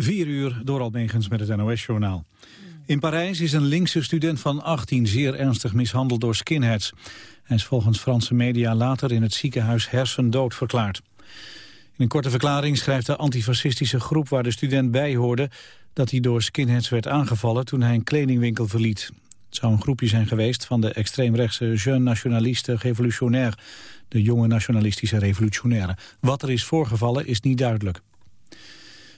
4 uur door Almegens met het NOS-journaal. In Parijs is een linkse student van 18 zeer ernstig mishandeld door skinheads. Hij is volgens Franse media later in het ziekenhuis hersendood verklaard. In een korte verklaring schrijft de antifascistische groep waar de student bij hoorde... dat hij door skinheads werd aangevallen toen hij een kledingwinkel verliet. Het zou een groepje zijn geweest van de extreemrechtse Jeune Nationaliste Revolutionaire... de jonge nationalistische revolutionaire. Wat er is voorgevallen is niet duidelijk.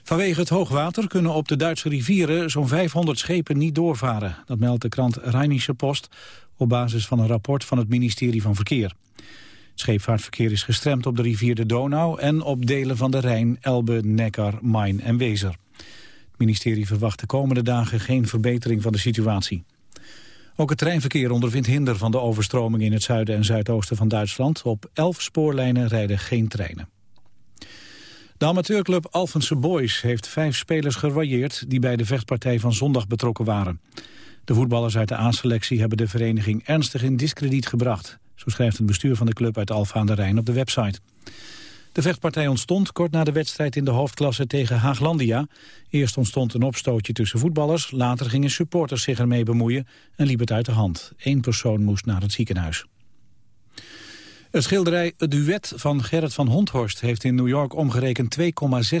Vanwege het hoogwater kunnen op de Duitse rivieren zo'n 500 schepen niet doorvaren. Dat meldt de krant Rheinische Post op basis van een rapport van het ministerie van Verkeer. Scheepvaartverkeer is gestremd op de rivier de Donau en op delen van de Rijn, Elbe, Neckar, Main en Wezer. Het ministerie verwacht de komende dagen geen verbetering van de situatie. Ook het treinverkeer ondervindt hinder van de overstroming in het zuiden en zuidoosten van Duitsland. Op elf spoorlijnen rijden geen treinen. De amateurclub Alphense Boys heeft vijf spelers geroyeerd... die bij de vechtpartij van zondag betrokken waren. De voetballers uit de A-selectie hebben de vereniging ernstig in discrediet gebracht. Zo schrijft het bestuur van de club uit Alfa aan de Rijn op de website. De vechtpartij ontstond kort na de wedstrijd in de hoofdklasse tegen Haaglandia. Eerst ontstond een opstootje tussen voetballers, later gingen supporters zich ermee bemoeien en liep het uit de hand. Eén persoon moest naar het ziekenhuis. Het schilderij Het Duet van Gerrit van Hondhorst heeft in New York omgerekend 2,6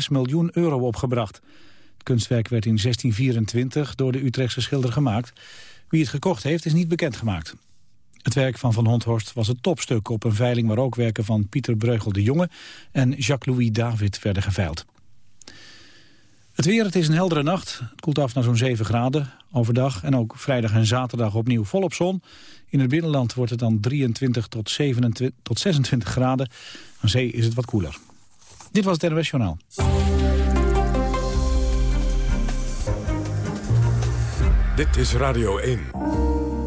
miljoen euro opgebracht. Het kunstwerk werd in 1624 door de Utrechtse schilder gemaakt. Wie het gekocht heeft is niet bekendgemaakt. Het werk van Van Hondhorst was het topstuk op een veiling... waar ook werken van Pieter Breugel de Jonge en Jacques-Louis David werden geveild. Het weer, het is een heldere nacht. Het koelt af naar zo'n 7 graden overdag. En ook vrijdag en zaterdag opnieuw volop zon. In het binnenland wordt het dan 23 tot, 27, tot 26 graden. Aan zee is het wat koeler. Dit was het NOS Journaal. Dit is Radio 1.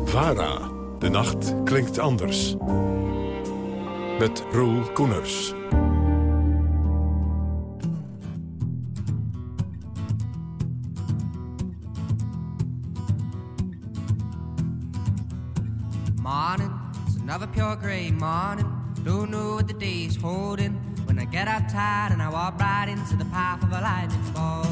VARA. De nacht klinkt anders. Met Roel Koeners. Another pure gray morning. Don't know what the day's holding. When I get up tired and I walk right into the path of a lightning ball.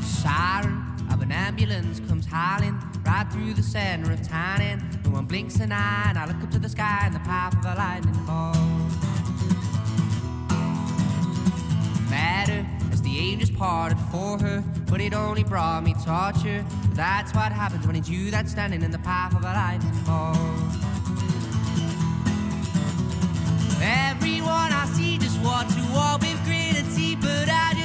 Siren of an ambulance comes howling right through the center of town, and no one blinks an eye. And I look up to the sky in the path of a lightning ball. Matter the angels parted for her, but it only brought me torture. That's what happens when it's you that's standing in the path of a lightning ball. Oh. Everyone I see just wants to walk with grit and teeth, but I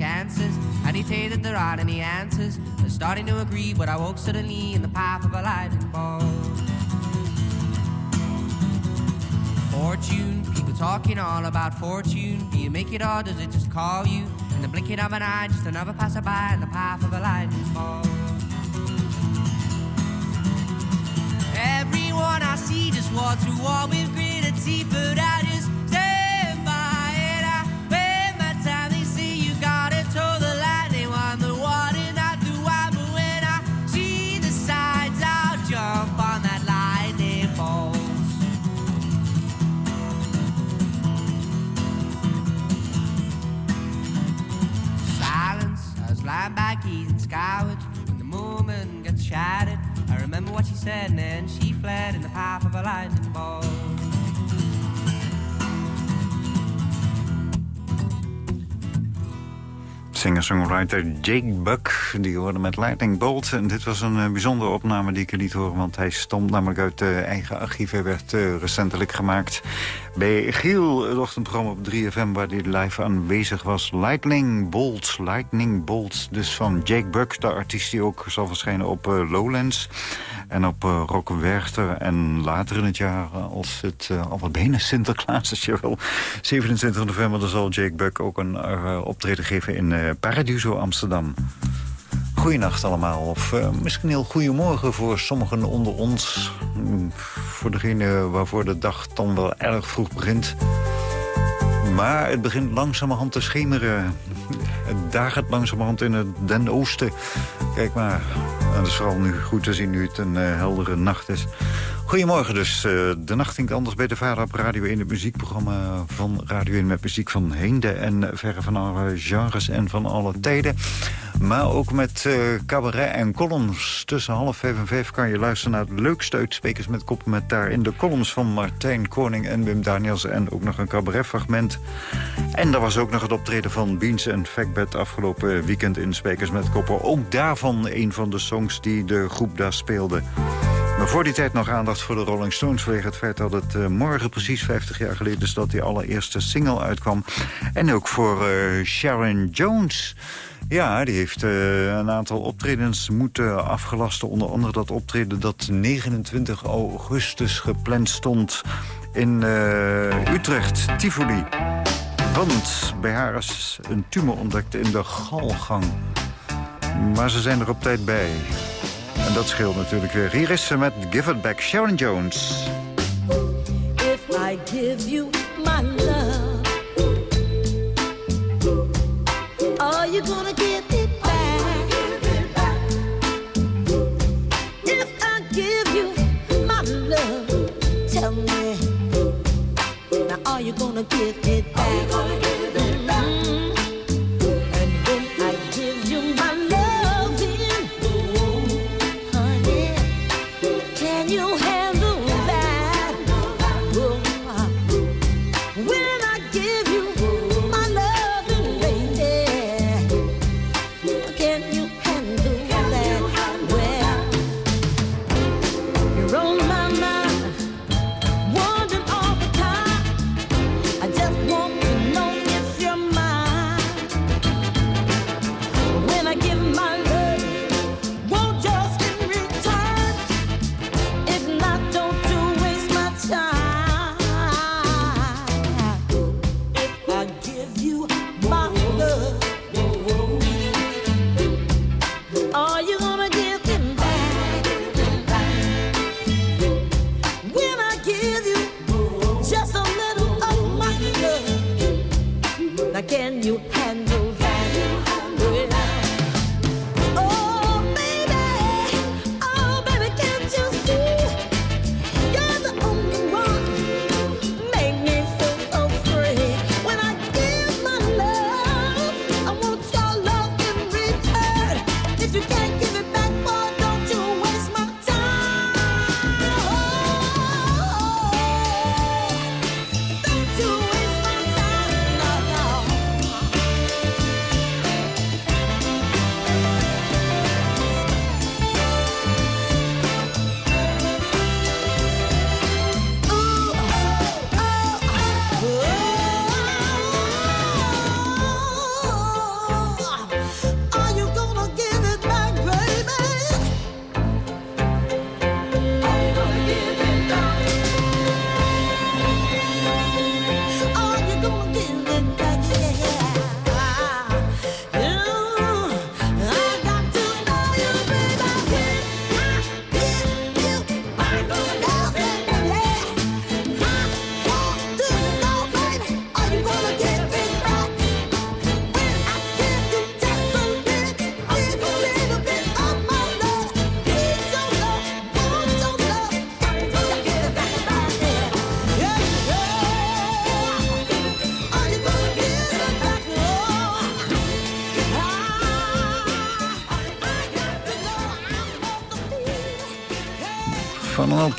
chances, and you that there aren't any answers. I'm starting to agree, but I woke suddenly in the path of a lightning bolt. Fortune, people talking all about fortune. Do you make it or does it just call you? In the blinking of an eye, just another passerby in the path of a lightning bolt. Everyone I see just wants to walk with grit and teeth, but I and she fled in the path of a lightning bolt. Singer-songwriter Jake Buck, die hoorde met Lightning Bolt. En dit was een eh, bijzondere opname die ik liet horen... want hij stond namelijk uit de eigen archief. Hij werd eh, recentelijk gemaakt bij Giel, het ochtendprogramma op 3FM... waar hij live aanwezig was. Lightning Bolt, Lightning Bolt. Dus van Jake Buck, de artiest die ook zal verschijnen op eh, Lowlands... en op uh, Rock Werchter. En later in het jaar, als het uh, al wat bijna Sinterklaas is... Jawel, 27 november, dan zal Jake Buck ook een optreden geven in Paradiso Amsterdam. Goedenacht allemaal, of uh, misschien heel goedemorgen voor sommigen onder ons. Mm, voor degene waarvoor de dag dan wel erg vroeg begint. Maar het begint langzamerhand te schemeren. Het dagert langzamerhand in het den oosten. Kijk maar, het is vooral nu goed te zien nu het een uh, heldere nacht is. Goedemorgen dus. Uh, de nacht ging anders bij de Vader op Radio 1. Het muziekprogramma van Radio 1 met muziek van heinde en verre van alle genres en van alle tijden. Maar ook met uh, cabaret en columns. Tussen half vijf en vijf kan je luisteren naar het leukste uitsprekers met koppen... met daarin de columns van Martijn Koning en Wim Daniels... en ook nog een cabaretfragment. En er was ook nog het optreden van Beans en Factbed... afgelopen weekend in Spijkers met Koppen. Ook daarvan een van de songs die de groep daar speelde. Voor die tijd nog aandacht voor de Rolling Stones... vanwege het feit dat het uh, morgen precies 50 jaar geleden is... dat die allereerste single uitkwam. En ook voor uh, Sharon Jones... Ja, die heeft uh, een aantal optredens moeten afgelasten. Onder andere dat optreden dat 29 augustus gepland stond in Utrecht, Tivoli. Want bij haar is een tumor ontdekt in de galgang. Maar ze zijn er op tijd bij. En dat scheelt natuurlijk weer. Hier is ze met Give It Back, Sharon Jones. If I give you my love Are you gonna give it back? If I give you my love Tell me Now are you gonna give it back?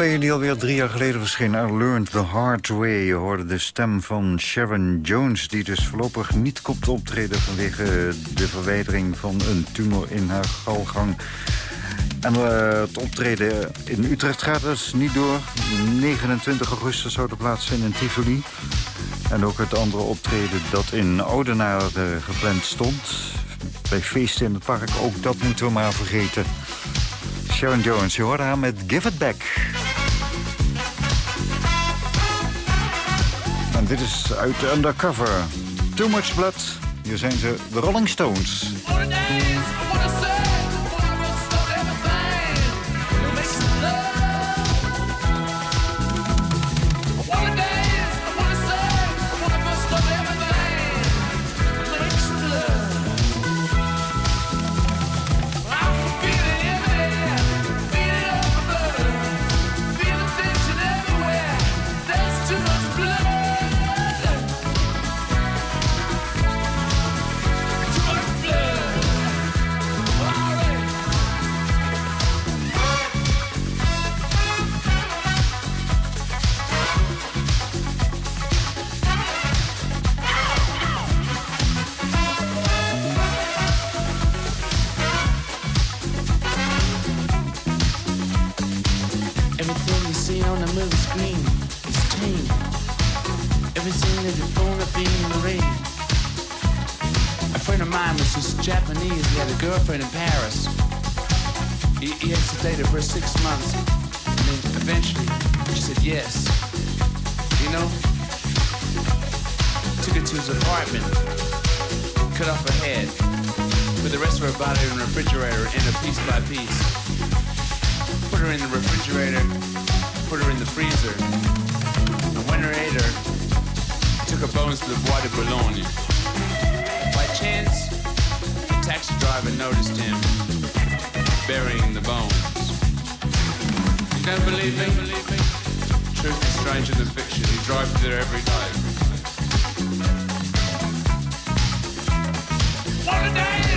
Die alweer drie jaar geleden verscheen. I Learned the Hard Way. Je hoorde de stem van Sharon Jones... die dus voorlopig niet komt optreden... vanwege de verwijdering van een tumor in haar galgang. En uh, het optreden in Utrecht gaat dus niet door. 29 augustus zou de plaats zijn in Tivoli. En ook het andere optreden dat in Oudenaarde gepland stond. Bij feesten in het park, ook dat moeten we maar vergeten. Sharon Jones, je hoorde haar met Give It Back. Dit is uit Undercover. Too Much Blood. Hier zijn ze, de Rolling Stones. The and when took her bones to the Bois de Boulogne. By chance, the taxi driver noticed him burying the bones. You don't believe me? Truth is stranger than fiction. He drives there every day. What a day!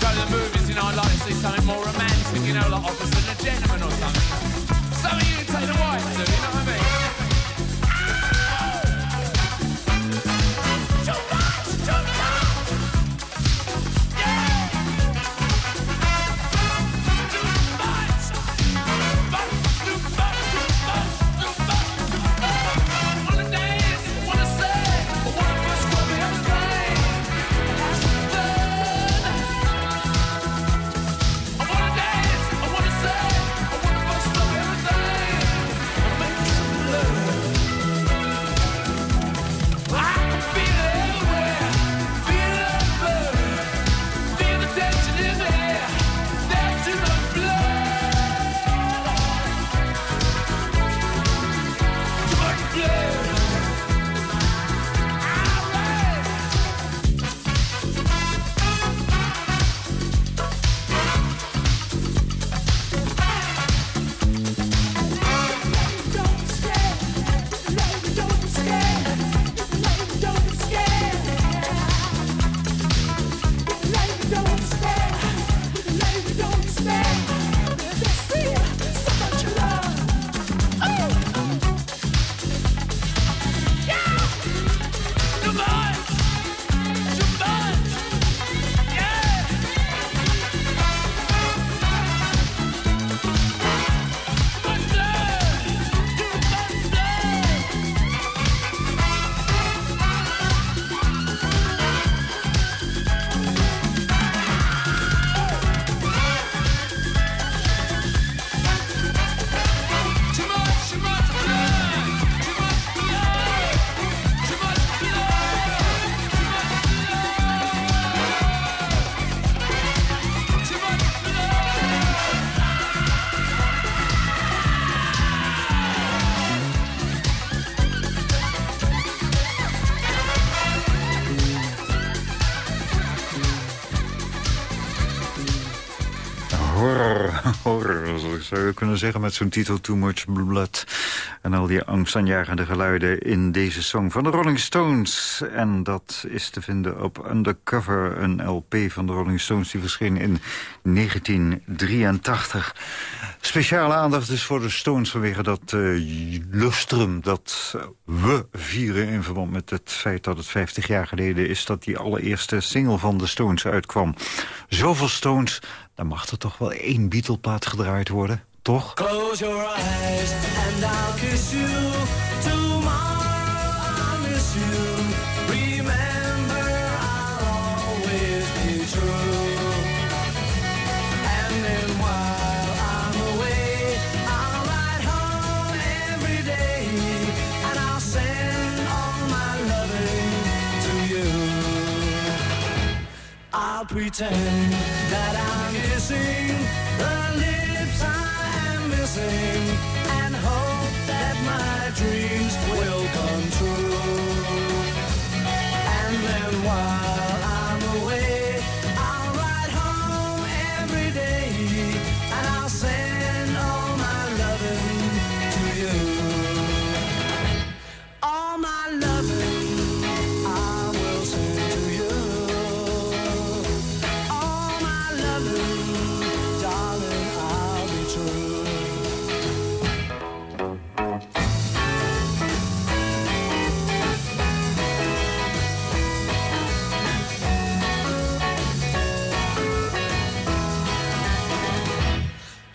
go to the movies, you know, I like to see something more romantic, you know, like Officer and a Gentleman or something. Kunnen zeggen met zo'n titel Too Much Blood. En al die angstaanjagende geluiden in deze song van de Rolling Stones. En dat is te vinden op Undercover, een LP van de Rolling Stones... die verscheen in 1983. Speciale aandacht dus voor de Stones vanwege dat uh, lustrum... dat we vieren in verband met het feit dat het 50 jaar geleden is... dat die allereerste single van de Stones uitkwam. Zoveel Stones, dan mag er toch wel één Beatle-plaat gedraaid worden, toch? Close your eyes and I'll kiss you. Tomorrow I'll miss you. Remember, I'll always be true. And then while I'm away, I'll ride home every day. And I'll send all my loving to you. I'll pretend that I'm kissing and hope that my dream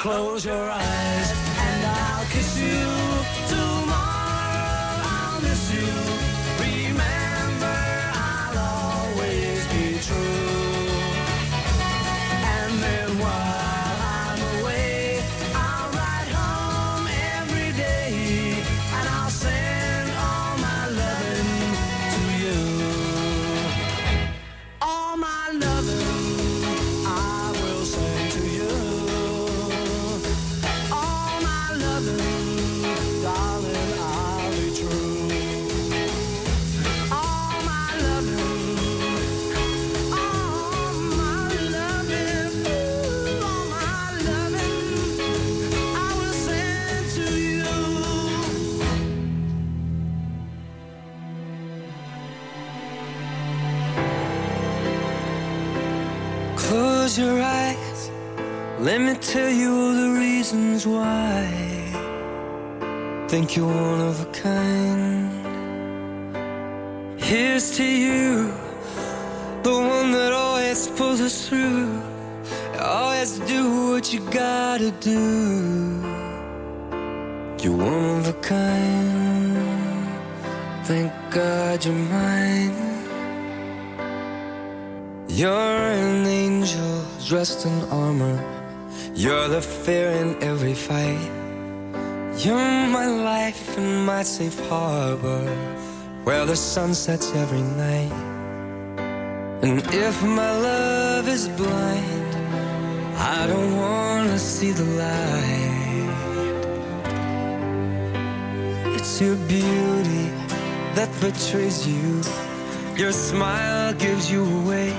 Close your eyes Think you're one of a kind. Here's to you, the one that always pulls us through. Always do what you gotta do. You're one of a kind. Thank God you're mine. You're an angel dressed in armor. You're the fear in every fight. You're my life and my safe harbor, where the sun sets every night. And if my love is blind, I don't wanna see the light. It's your beauty that betrays you. Your smile gives you away.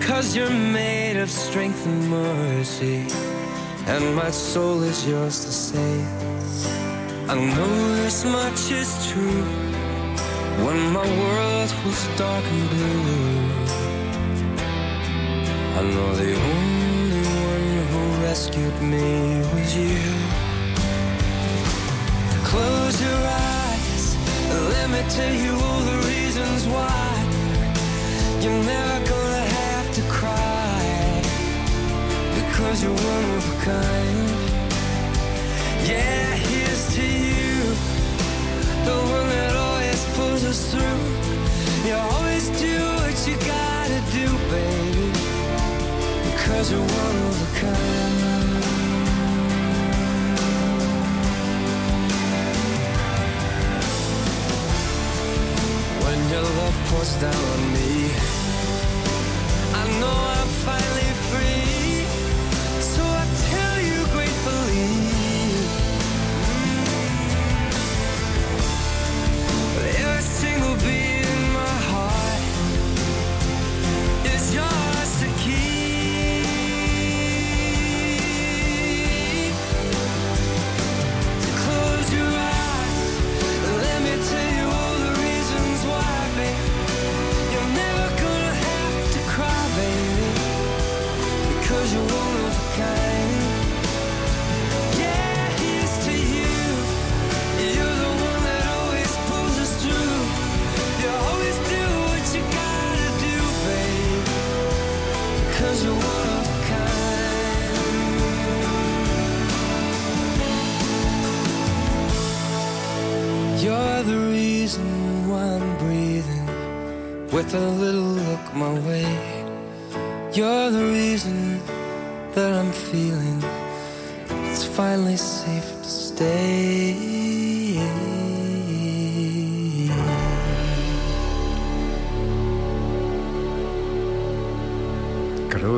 Cause you're made of strength and mercy. And my soul is yours to save. I know this much is true. When my world was dark and blue, I know the only one who rescued me was you. Close your eyes, let me tell you all the reasons why you're never because you're one of a kind. Yeah, here's to you, the one that always pulls us through. You always do what you gotta do, baby, because you're one of a kind. When your love pours down on me, I know I'm finally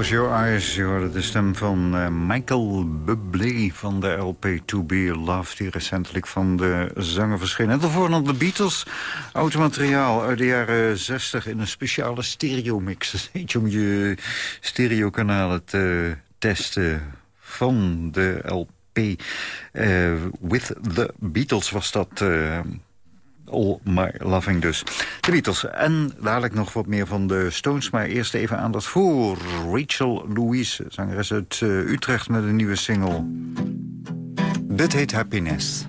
Close Your Eyes, je hoorde de stem van eh, Michael Bublé van de LP To Be Loved... die recentelijk van de zanger verscheen. En daarvoor nog de Beatles, oud materiaal uit de jaren 60... in een speciale stereomix. Dat heet je om je stereokanalen te testen van de LP. Eh, with the Beatles was dat... eh, All My Loving dus. De Beatles. En dadelijk nog wat meer van de Stones. Maar eerst even aandacht voor Rachel Louise. Zangeres uit eh, Utrecht met een nieuwe single. Dit heet Happiness.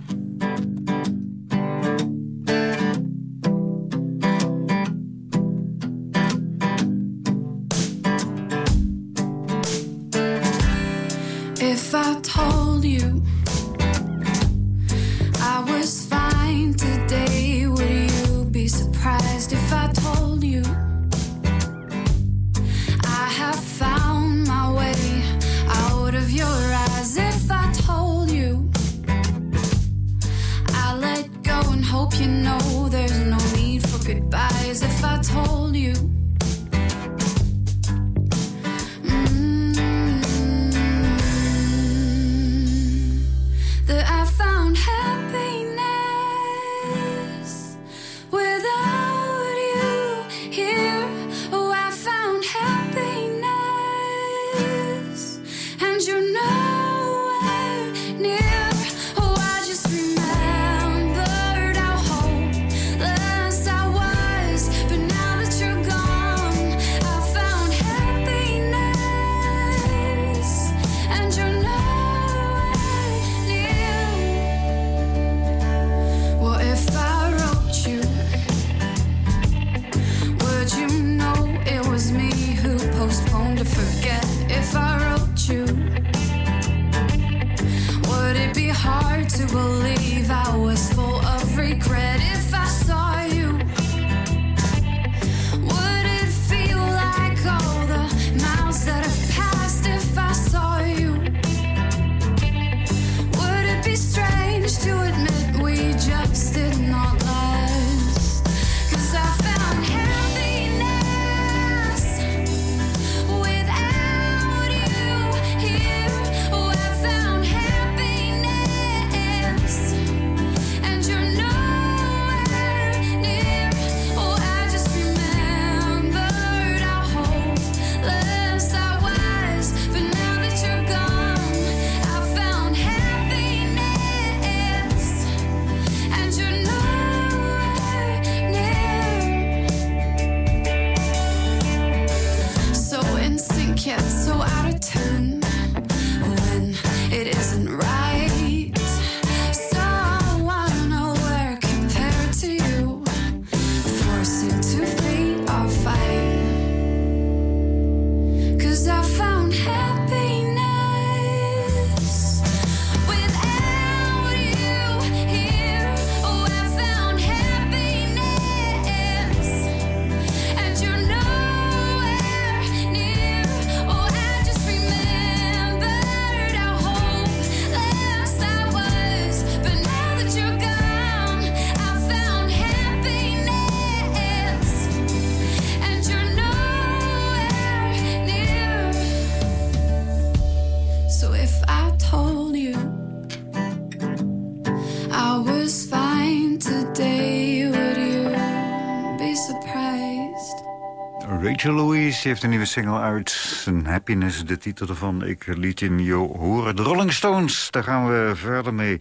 Heeft een nieuwe single uit. Happiness, de titel ervan. Ik liet in je horen. De Rolling Stones, daar gaan we verder mee.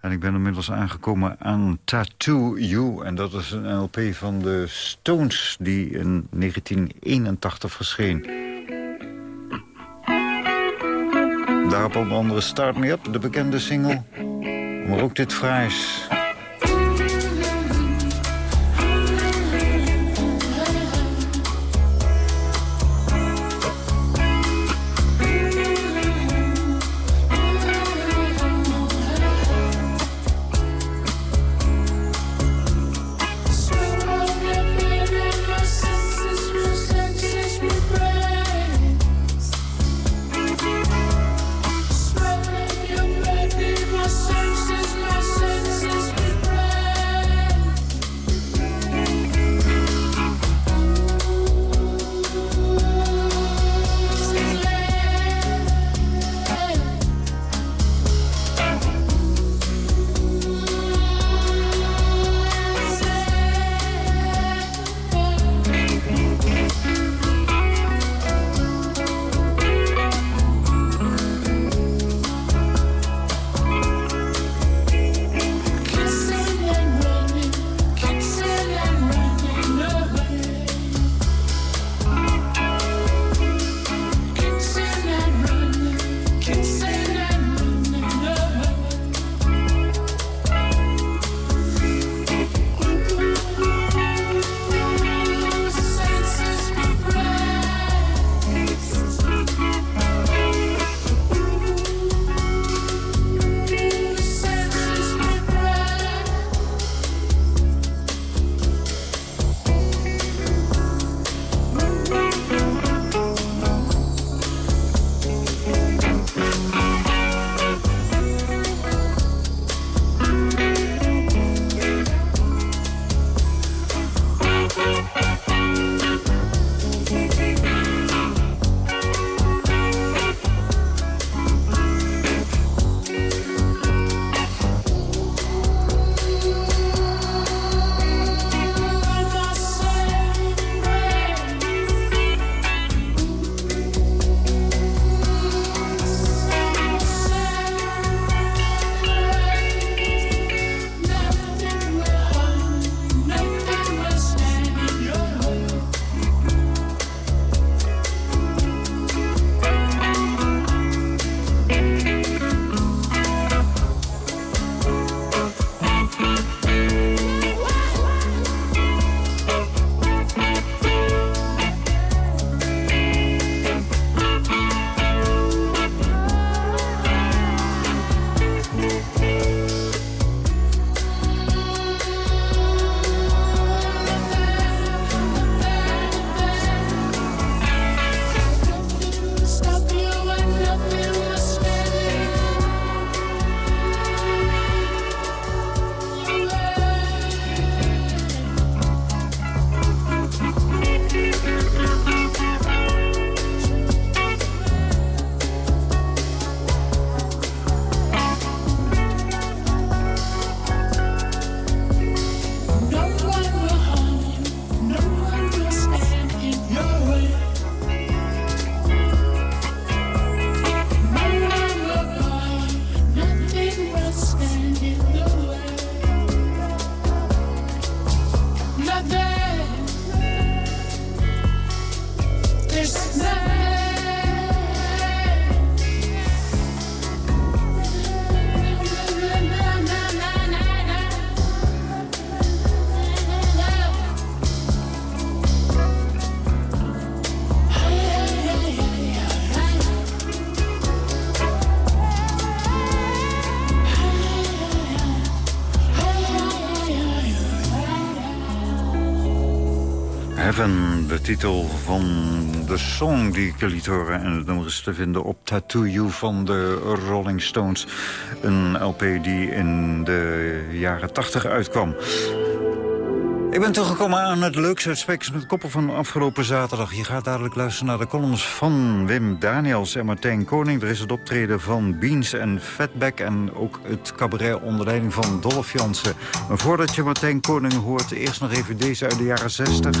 En ik ben inmiddels aangekomen aan Tattoo You. En dat is een LP van de Stones die in 1981 verscheen. Daarop onder andere Start Me Up, de bekende single. Maar ook dit fraais. Titel van de song die ik liet horen. En het nummer is te vinden op Tattoo You van de Rolling Stones. Een LP die in de jaren 80 uitkwam. Ik ben toegekomen aan het leukste uit Spekers met Koppen van afgelopen zaterdag. Je gaat dadelijk luisteren naar de columns van Wim Daniels en Martijn Koning. Er is het optreden van Beans en Fatback en ook het cabaret onder leiding van Dolph Jansen. Maar voordat je Martijn Koning hoort, eerst nog even deze uit de jaren 60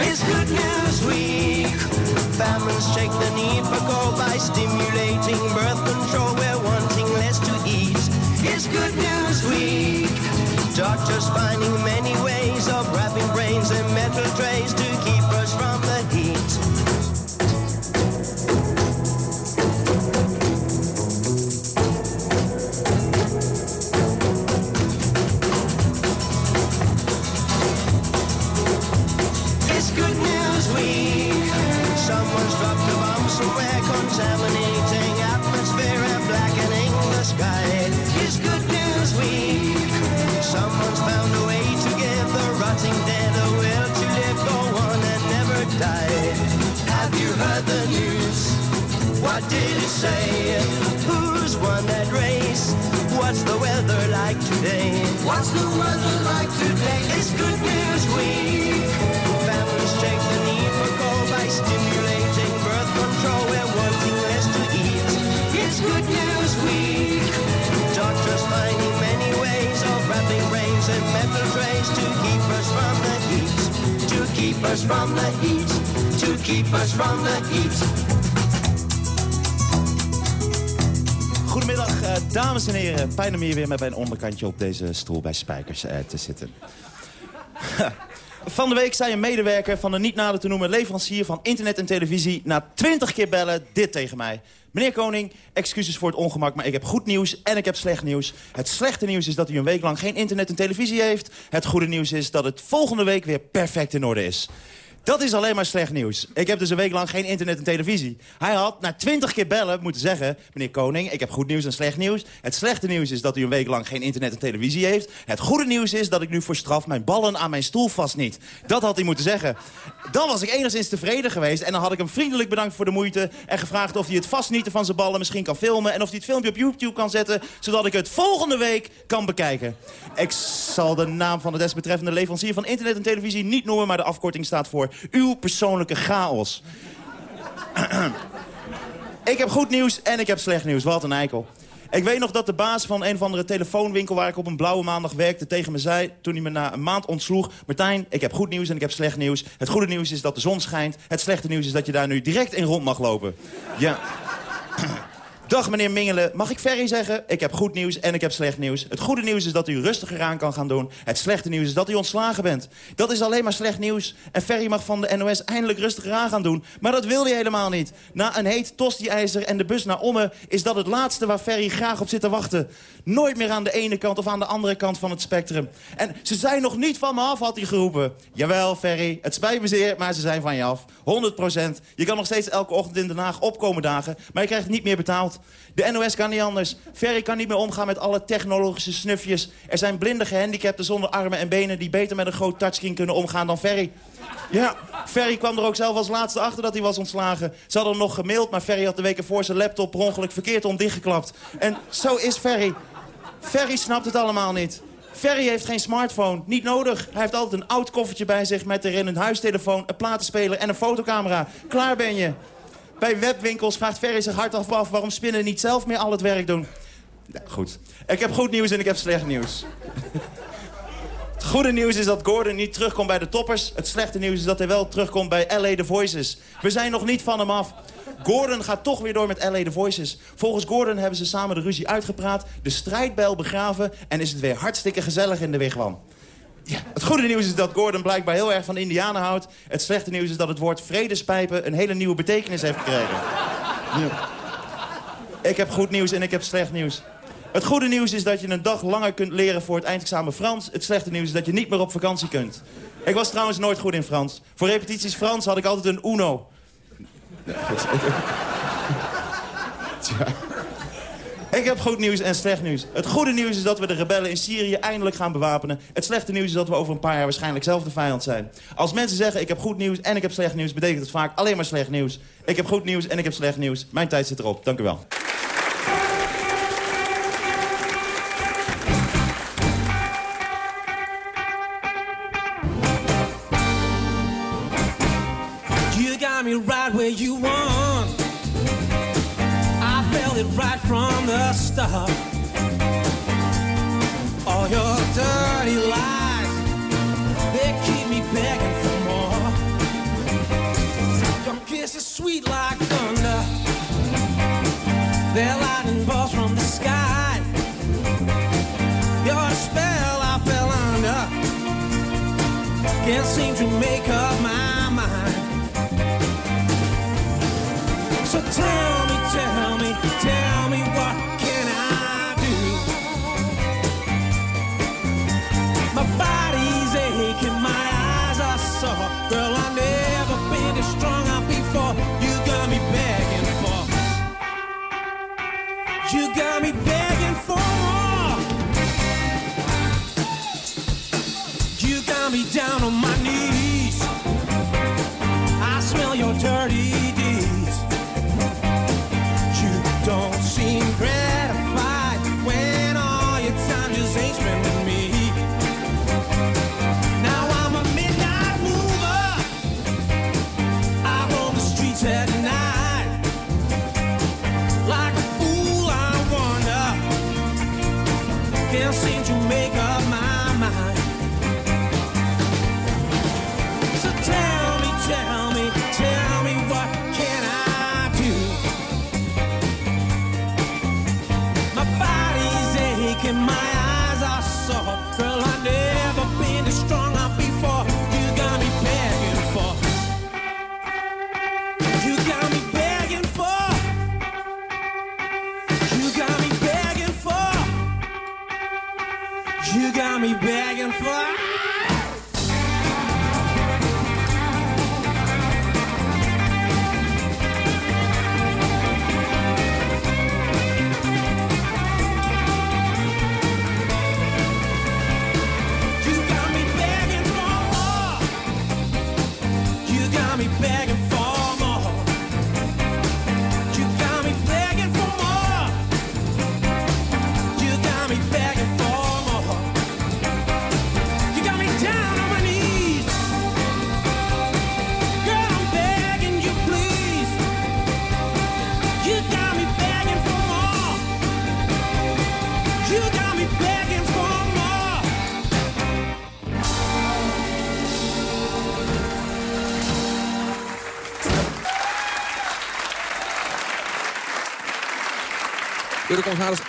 It's Good News Week. Families check the need for gold by stimulating birth control. We're wanting less to eat. It's Good News Week. Doctors finding many ways of wrapping brains in metal trays to did it say? Who's won that race? What's the weather like today? What's the weather like today? It's Good News Week. Families check the need for gold by stimulating birth control. We're wanting less to eat. It's Good News Week. Doctors finding many ways of wrapping brains in metal trays to keep us from the heat. To keep us from the heat. To keep us from the heat. Eh, dames en heren. Fijn om hier weer met mijn onderkantje op deze stoel bij Spijkers eh, te zitten. Van de week zei een medewerker van een niet nader te noemen leverancier van internet en televisie... na twintig keer bellen dit tegen mij. Meneer Koning, excuses voor het ongemak, maar ik heb goed nieuws en ik heb slecht nieuws. Het slechte nieuws is dat u een week lang geen internet en televisie heeft. Het goede nieuws is dat het volgende week weer perfect in orde is. Dat is alleen maar slecht nieuws. Ik heb dus een week lang geen internet en televisie. Hij had na twintig keer bellen moeten zeggen... meneer Koning, ik heb goed nieuws en slecht nieuws. Het slechte nieuws is dat u een week lang geen internet en televisie heeft. Het goede nieuws is dat ik nu voor straf mijn ballen aan mijn stoel vastniet. Dat had hij moeten zeggen. Dan was ik enigszins tevreden geweest... en dan had ik hem vriendelijk bedankt voor de moeite... en gevraagd of hij het vastnieten van zijn ballen misschien kan filmen... en of hij het filmpje op YouTube kan zetten... zodat ik het volgende week kan bekijken. Ik zal de naam van de desbetreffende leverancier van internet en televisie niet noemen... maar de afkorting staat voor uw persoonlijke chaos. ik heb goed nieuws en ik heb slecht nieuws. Wat een eikel. Ik weet nog dat de baas van een of andere telefoonwinkel... waar ik op een blauwe maandag werkte tegen me zei... toen hij me na een maand ontsloeg... Martijn, ik heb goed nieuws en ik heb slecht nieuws. Het goede nieuws is dat de zon schijnt. Het slechte nieuws is dat je daar nu direct in rond mag lopen. Ja. Dag meneer Mingelen, mag ik Ferry zeggen? Ik heb goed nieuws en ik heb slecht nieuws. Het goede nieuws is dat u rustiger aan kan gaan doen. Het slechte nieuws is dat u ontslagen bent. Dat is alleen maar slecht nieuws. En Ferry mag van de NOS eindelijk rustiger aan gaan doen. Maar dat wil hij helemaal niet. Na een heet tosti-ijzer en de bus naar Ommen... is dat het laatste waar Ferry graag op zit te wachten. Nooit meer aan de ene kant of aan de andere kant van het spectrum. En ze zijn nog niet van me af, had hij geroepen. Jawel, Ferry, het spijt me zeer, maar ze zijn van je af. 100 procent. Je kan nog steeds elke ochtend in Den Haag opkomen dagen... maar je krijgt niet meer betaald. De NOS kan niet anders. Ferry kan niet meer omgaan met alle technologische snufjes. Er zijn blinde gehandicapten zonder armen en benen... die beter met een groot touchscreen kunnen omgaan dan Ferry. Ja, Ferry kwam er ook zelf als laatste achter dat hij was ontslagen. Ze hadden hem nog gemaild, maar Ferry had de weken voor zijn laptop... per ongeluk verkeerd om dichtgeklapt. En zo is Ferry. Ferry snapt het allemaal niet. Ferry heeft geen smartphone, niet nodig. Hij heeft altijd een oud koffertje bij zich met erin een huistelefoon, een platenspeler en een fotocamera. Klaar ben je. Bij webwinkels vraagt Ferry zich hardaf af waarom spinnen niet zelf meer al het werk doen. Goed. Ik heb goed nieuws en ik heb slecht nieuws. Het goede nieuws is dat Gordon niet terugkomt bij de toppers. Het slechte nieuws is dat hij wel terugkomt bij LA The Voices. We zijn nog niet van hem af. Gordon gaat toch weer door met LA The Voices. Volgens Gordon hebben ze samen de ruzie uitgepraat, de strijdbijl begraven... en is het weer hartstikke gezellig in de wigwam. Het goede nieuws is dat Gordon blijkbaar heel erg van indianen houdt. Het slechte nieuws is dat het woord vredespijpen een hele nieuwe betekenis heeft gekregen. Ja. Ik heb goed nieuws en ik heb slecht nieuws. Het goede nieuws is dat je een dag langer kunt leren voor het eindexamen Frans. Het slechte nieuws is dat je niet meer op vakantie kunt. Ik was trouwens nooit goed in Frans. Voor repetities Frans had ik altijd een uno. Nee, goed. Tja. Ik heb goed nieuws en slecht nieuws. Het goede nieuws is dat we de rebellen in Syrië eindelijk gaan bewapenen. Het slechte nieuws is dat we over een paar jaar waarschijnlijk zelf de vijand zijn. Als mensen zeggen ik heb goed nieuws en ik heb slecht nieuws... betekent het vaak alleen maar slecht nieuws. Ik heb goed nieuws en ik heb slecht nieuws. Mijn tijd zit erop. Dank u wel. It right from the start. All your dirty lies, they keep me begging for more. Your kiss is sweet like thunder. They're lightning bolts from the sky. You're a spell I fell under. Can't seem to make up my me begging for.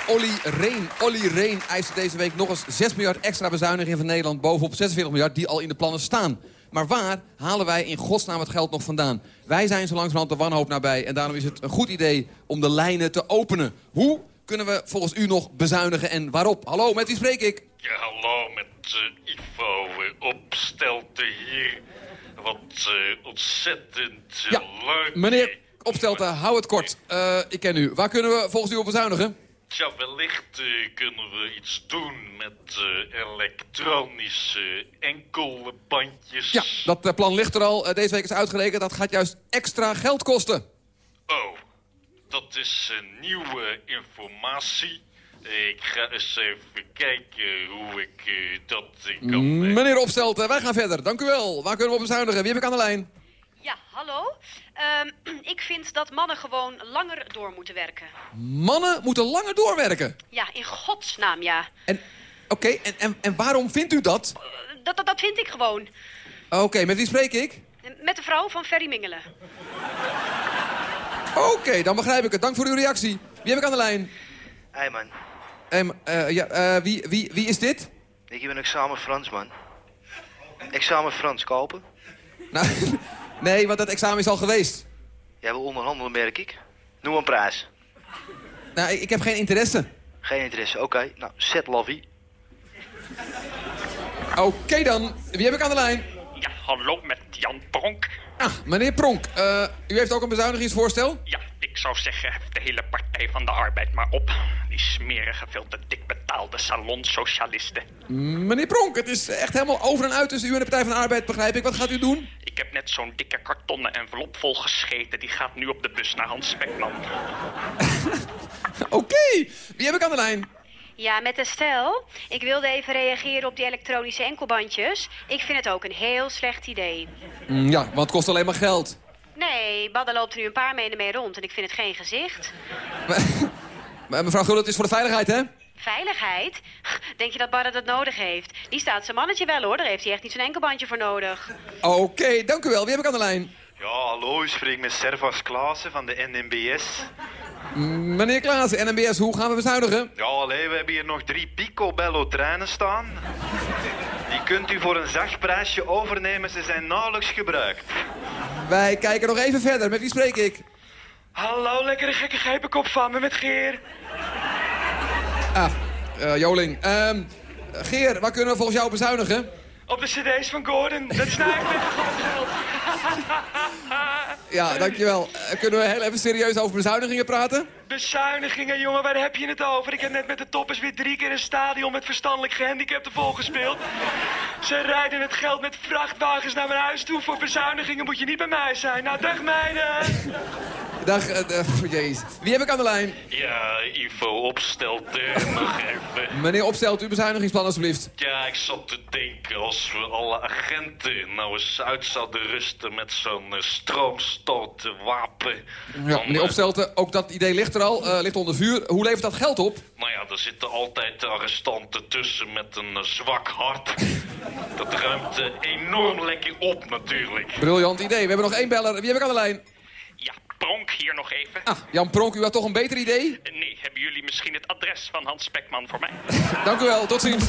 Olly Reen. Olly Reen eist deze week nog eens 6 miljard extra bezuiniging van Nederland... bovenop 46 miljard die al in de plannen staan. Maar waar halen wij in godsnaam het geld nog vandaan? Wij zijn zo langzamerhand de wanhoop nabij. En daarom is het een goed idee om de lijnen te openen. Hoe kunnen we volgens u nog bezuinigen en waarop? Hallo, met wie spreek ik? Ja, hallo, met eh, Ivo uh, Opstelten hier. Wat eh, ontzettend uh, Ja, leuk. Meneer Opstelten, hou het kort. Eh, ik ken u. Waar kunnen we volgens u op bezuinigen? Tja, wellicht eh, kunnen we iets doen met eh, elektronische enkelbandjes. Ja, dat eh, plan ligt er al. Deze week is uitgerekend. Dat gaat juist extra geld kosten. Oh, dat is nieuwe informatie. Ik ga eens even kijken hoe ik dat kan... Meneer Opstelten, wij gaan verder. Dank u wel. Waar kunnen we op bezuinigen? Wie heb ik aan de lijn? Ja, hallo. Ehm, ik vind dat mannen gewoon langer door moeten werken. Mannen moeten langer doorwerken. Ja, in godsnaam, ja. En, oké, en, en, en waarom vindt u dat? Dat, dat, dat vind ik gewoon. Oké, met wie spreek ik? Met de vrouw van Ferry Mingelen. Oké, dan begrijp ik het. Dank voor uw reactie. Wie heb ik aan de lijn? Hey man, Ehm, eh, ja, eh, wie, wie, wie is dit? ik ben examen Frans man. Examen Frans kopen? Nou, nee, want dat examen is al geweest. Jij wil onderhandelen, merk ik. Noem een prijs. Nou, ik, ik heb geen interesse. Geen interesse, oké. Nou, zet Lavie. Oké dan, wie heb ik aan de lijn? Ja, hallo met Jan Pronk. Ah, meneer Pronk, eh, u heeft ook een bezuinigingsvoorstel? Ja, ik zou zeggen, de hele Partij van de Arbeid maar op. Die smerige, veel te dik betaalde salonsocialisten. Meneer Pronk, het is echt helemaal over en uit tussen u en de Partij van de Arbeid, begrijp ik. Wat gaat u doen? Ik heb net zo'n dikke kartonnen envelop vol gescheten. Die gaat nu op de bus naar Hans Spekman. Oké, wie heb ik aan de lijn? Ja, met Estelle. Ik wilde even reageren op die elektronische enkelbandjes. Ik vind het ook een heel slecht idee. Mm, ja, want het kost alleen maar geld. Nee, Badden loopt er nu een paar maanden mee rond en ik vind het geen gezicht. Maar mevrouw Gullit, het is voor de veiligheid, hè? Veiligheid? Denk je dat Badden dat nodig heeft? Die staat zijn mannetje wel hoor, daar heeft hij echt niet zo'n enkelbandje voor nodig. Oké, dank u wel. Wie heb ik aan de lijn? Ja, hallo, u spreekt met Servas Klaassen van de NMBS. Meneer Klaassen, NMBS, hoe gaan we bezuinigen? Ja, allee, we hebben hier nog drie Picobello-treinen staan. Die kunt u voor een zacht prijsje overnemen, ze zijn nauwelijks gebruikt. Wij kijken nog even verder. Met wie spreek ik? Hallo, lekkere gekke gijpenkop van me met Geer. Ah, eh, Joling. Ehm, Geer, waar kunnen we volgens jou bezuinigen? Op de cd's van Gordon. Dat snijdt met geld. Ja, dankjewel. Eh, kunnen we heel even serieus over bezuinigingen praten? Bezuinigingen, jongen, waar heb je het over? Ik heb net met de toppers weer drie keer een stadion met verstandelijk gehandicapten volgespeeld. Ze rijden het geld met vrachtwagens naar mijn huis toe. Voor bezuinigingen moet je niet bij mij zijn. Nou, dag meiden. Dag, eh, jezus. Wie heb ik aan de lijn? Ja, Ivo opstelt er nog even. Meneer Opstelt, uw bezuinigingsplan alsjeblieft. Ja, ik zat te denken als we alle agenten nou eens uit zouden rusten met zo'n uh, stroomstootwapen. Ja, dan, meneer eh, Opstelten, ook dat idee ligt er al, ligt onder vuur. Hoe levert dat geld op? Nou ja, er zitten altijd arrestanten tussen met een zwak hart. Dat ruimt enorm lekker op natuurlijk. Briljant idee. We hebben nog één beller. Wie heb ik aan de lijn? Pronk hier nog even. Ah, Jan Pronk, u had toch een beter idee? Eh, Nee, hebben jullie misschien het adres van Hans Spekman voor mij? Dank u wel, tot ziens.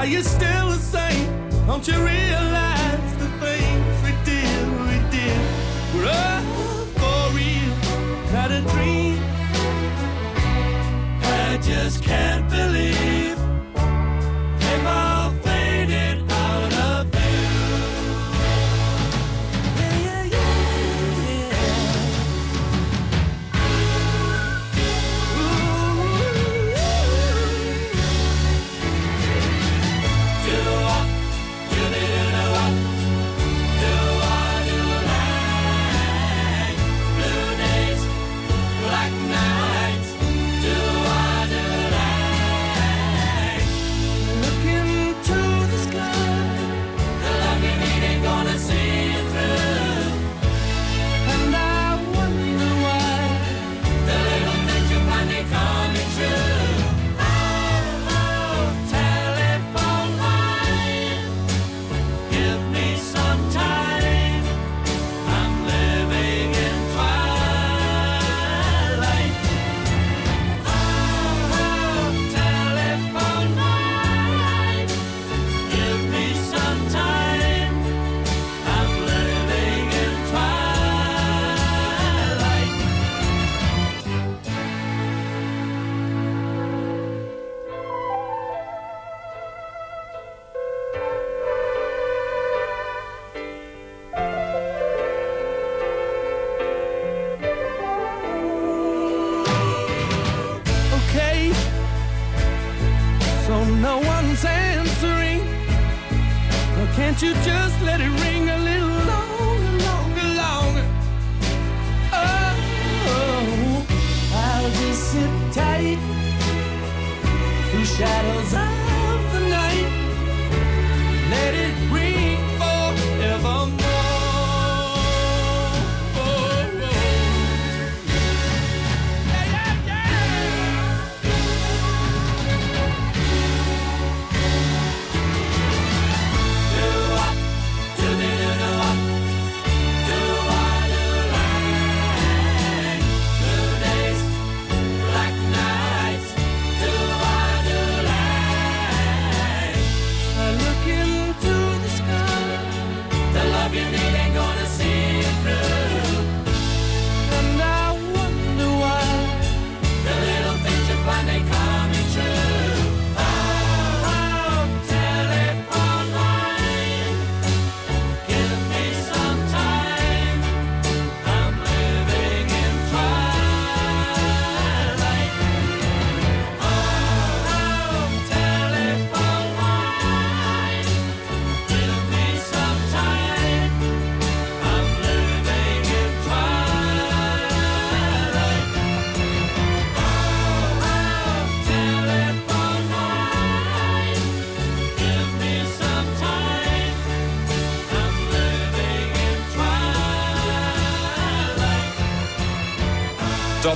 Are you still the same? Don't you realize the things we did, we did were all for real, not a dream? I just can't believe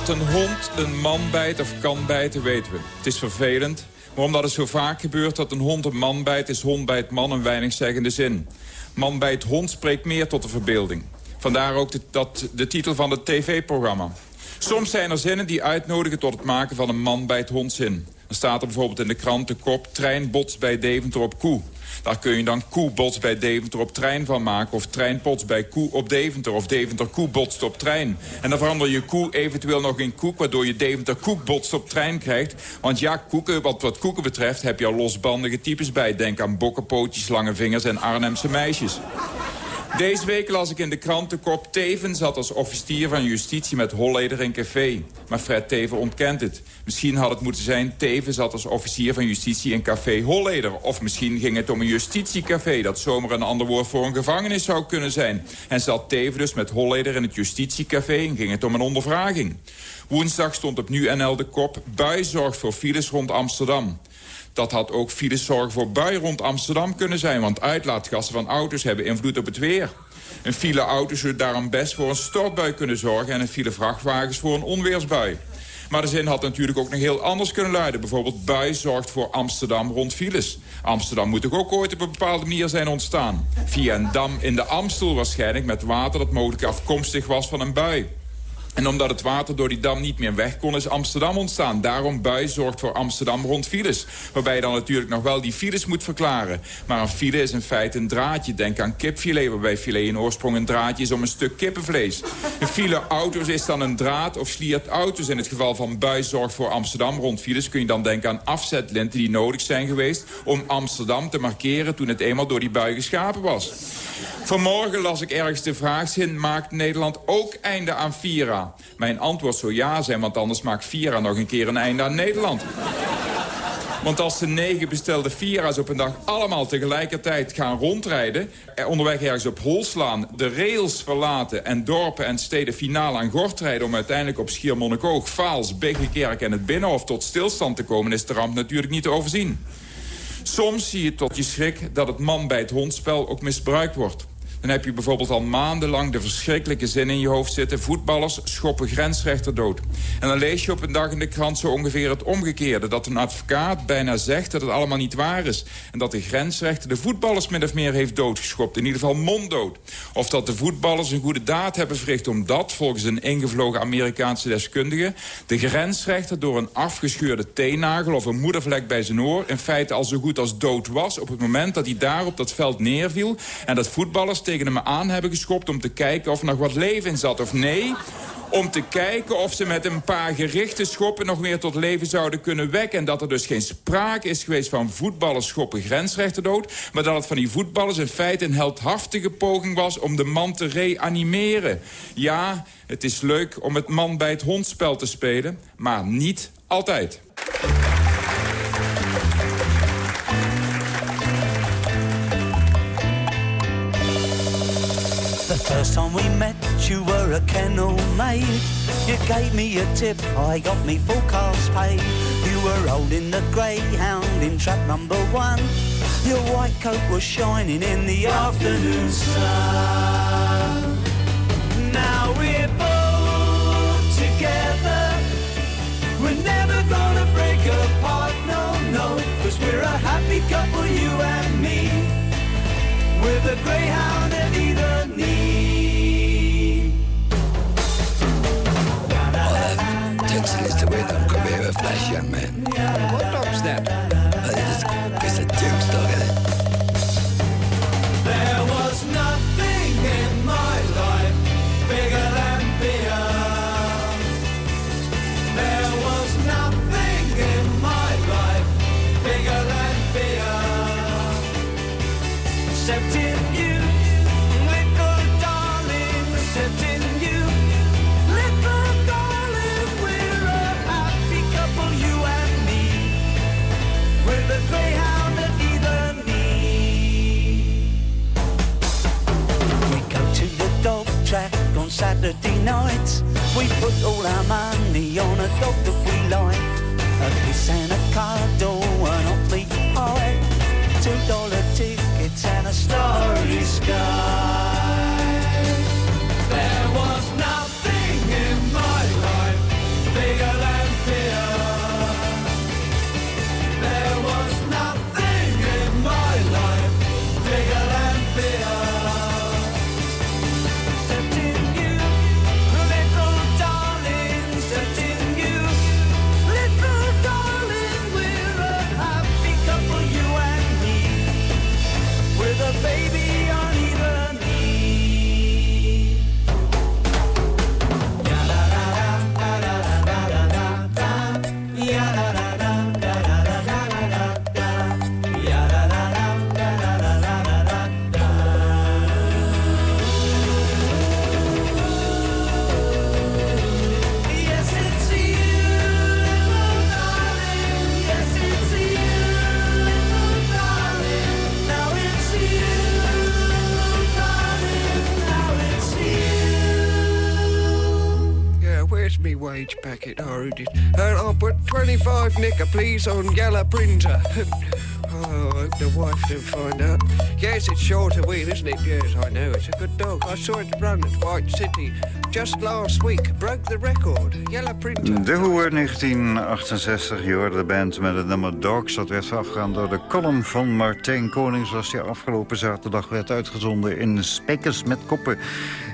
Dat een hond een man bijt of kan bijten, weten we. Het is vervelend, maar omdat het zo vaak gebeurt dat een hond een man bijt... is hond bijt man een weinig zeggende zin. Man bijt hond spreekt meer tot de verbeelding. Vandaar ook de, dat, de titel van het tv-programma. Soms zijn er zinnen die uitnodigen tot het maken van een man bijt hond zin. Dan staat er bijvoorbeeld in de krant de kop... trein botst bij Deventer op koe. Daar kun je dan koe botst bij Deventer op trein van maken... of trein botst bij koe op Deventer... of Deventer koe botst op trein. En dan verander je koe eventueel nog in koek... waardoor je Deventer koek botst op trein krijgt. Want ja, koeken, wat, wat koeken betreft heb je al losbandige types bij. Denk aan bokkenpootjes, lange vingers en Arnhemse meisjes. Deze week las ik in de krant de kop Teven zat als officier van justitie met Holleder in café. Maar Fred Teven ontkent het. Misschien had het moeten zijn Teven zat als officier van justitie in café Holleder. Of misschien ging het om een justitiecafé dat zomaar een ander woord voor een gevangenis zou kunnen zijn. En zat Teven dus met Holleder in het justitiecafé en ging het om een ondervraging. Woensdag stond op Nu.nl de kop Bui zorgt voor files rond Amsterdam. Dat had ook fileszorg voor bui rond Amsterdam kunnen zijn... want uitlaatgassen van auto's hebben invloed op het weer. Een file auto's zou daarom best voor een stortbui kunnen zorgen... en een file vrachtwagens voor een onweersbui. Maar de zin had natuurlijk ook nog heel anders kunnen luiden. Bijvoorbeeld bui zorgt voor Amsterdam rond files. Amsterdam moet toch ook ooit op een bepaalde manier zijn ontstaan. Via een dam in de Amstel waarschijnlijk met water dat mogelijk afkomstig was van een bui. En omdat het water door die dam niet meer weg kon, is Amsterdam ontstaan. Daarom bui zorgt voor Amsterdam rond files. Waarbij je dan natuurlijk nog wel die files moet verklaren. Maar een file is in feite een draadje. Denk aan kipfilet, waarbij filet in oorsprong een draadje is om een stuk kippenvlees. Een file auto's is dan een draad of sliert auto's. In het geval van bui zorgt voor Amsterdam rond files... kun je dan denken aan afzetlinten die nodig zijn geweest... om Amsterdam te markeren toen het eenmaal door die bui geschapen was. Vanmorgen las ik ergens de vraagzin... maakt Nederland ook einde aan Vira? Mijn antwoord zou ja zijn, want anders maakt Vira nog een keer een einde aan Nederland. Want als de negen bestelde Vira's op een dag allemaal tegelijkertijd gaan rondrijden... er onderweg ergens op hol slaan, de rails verlaten... en dorpen en steden finaal aan gort rijden... om uiteindelijk op Schiermonnikoog, Vaals, Begekerk en het Binnenhof tot stilstand te komen... is de ramp natuurlijk niet te overzien. Soms zie je tot je schrik dat het man bij het hondspel ook misbruikt wordt. Dan heb je bijvoorbeeld al maandenlang de verschrikkelijke zin in je hoofd zitten... voetballers schoppen grensrechter dood. En dan lees je op een dag in de krant zo ongeveer het omgekeerde... dat een advocaat bijna zegt dat het allemaal niet waar is... en dat de grensrechter de voetballers min of meer heeft doodgeschopt. In ieder geval monddood. Of dat de voetballers een goede daad hebben verricht... omdat, volgens een ingevlogen Amerikaanse deskundige... de grensrechter door een afgescheurde teennagel of een moedervlek bij zijn oor... in feite al zo goed als dood was op het moment dat hij daar op dat veld neerviel... en dat voetballers hem aan hebben geschopt om te kijken of er nog wat leven in zat. Of nee, om te kijken of ze met een paar gerichte schoppen nog weer tot leven zouden kunnen wekken. En dat er dus geen sprake is geweest van voetballers schoppen grensrechter dood. Maar dat het van die voetballers in feite een heldhaftige poging was om de man te reanimeren. Ja, het is leuk om het man bij het hondspel te spelen, maar niet altijd. First time we met, you were a kennel maid. You gave me a tip, I got me full cast paid. You were holding the greyhound in trap number one. Your white coat was shining in the afternoon sun. Now we're both together. We're never gonna break apart, no, no. Cause we're a happy couple, you and me. With a greyhound Come here, a Nights. We put all our money on a dog that we where's me wage packet? Oh, is. Uh, I'll put 25 nicker, please, on yellow printer. oh, I hope the wife don't find out. Yes, it's short of wheel, isn't it? Yes, I know. It's a good dog. I saw it run at White City just last week. Broke the record. Yellow. De Hoe 1968, je hoorde de band met het nummer Dogs. Dat werd afgegaan door de column van Martijn Koning... zoals die afgelopen zaterdag werd uitgezonden in Spekers met Koppen.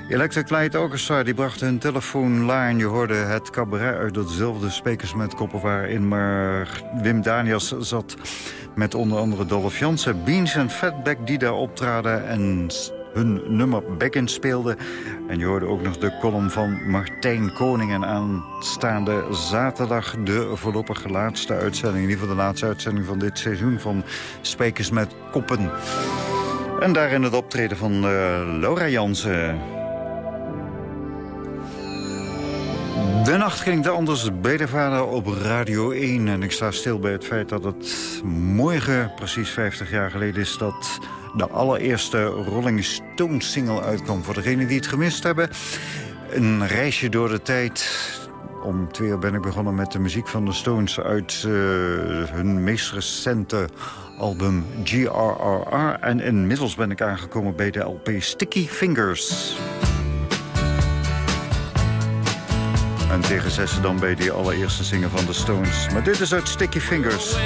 Electric Light Orchestra die bracht hun telefoon line. Je hoorde het cabaret uit datzelfde Spekers met Koppen... waarin maar Wim Daniels zat met onder andere Dolph Jansen... Beans en Fatback die daar optraden en hun nummer Beckend speelde. En je hoorde ook nog de column van Martijn Koning. En aanstaande zaterdag de voorlopige laatste uitzending. In ieder geval de laatste uitzending van dit seizoen van Spijkers met Koppen. En daarin het optreden van eh, Laura Jansen. De nacht klinkt anders bij de vader op Radio 1. En ik sta stil bij het feit dat het morgen, precies 50 jaar geleden is... dat de allereerste Rolling Stones single uitkwam. Voor degenen die het gemist hebben, een reisje door de tijd... Om twee uur ben ik begonnen met de muziek van de Stones... uit eh, hun meest recente album GRRR. En inmiddels ben ik aangekomen bij de LP Sticky Fingers. En tegen zessen dan bij die allereerste zingen van de Stones. Maar dit is uit Sticky Fingers.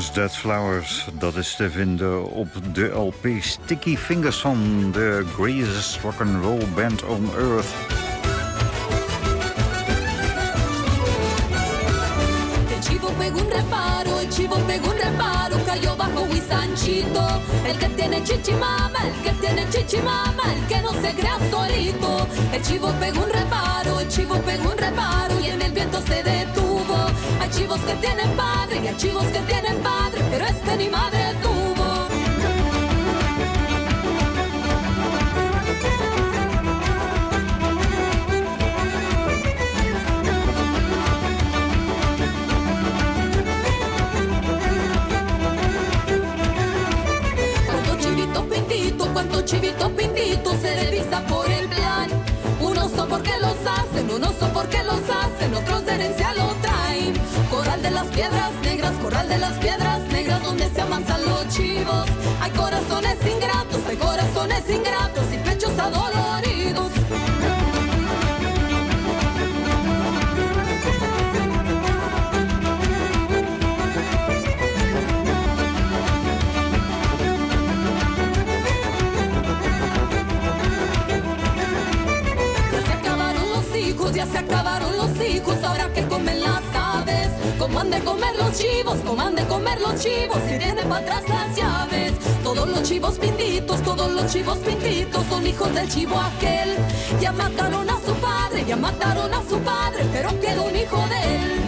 Christmas Dead Flowers. Dat is te vinden op de LP Sticky Fingers van de greatest rock and roll band on earth. Chivo pegó un reparo, cayó bajo Sanchito. El que tiene chichimama, el que tiene chichimama, el que no se crea solito. El chivo pegó un reparo, el chivo pegó un reparo y en el viento se detuvo. Hay chivos que tienen padre y hay chivos que tienen padre, pero este ni madre tuvo. Cuántos chivitos pintitos, cuántos chivitos pintitos se revisa por el plan. Unos son porque los hacen, unos son porque los hacen, otros herencia lo traen. Coral de las piedras negras, coral de las piedras negras donde se amansan los chivos. Hay corazones ingratos, hay corazones ingratos y pechos adoloridos. Ya se acabaron los hijos, ahora que comen las. Como han de comer los chivos, como han de comer los chivos, si tienen para atrás las llaves. Todos los chivos pintitos, todos los chivos pintitos son hijos del chivo aquel. Ya mataron a su padre, ya mataron a su padre, pero quedó un hijo de él.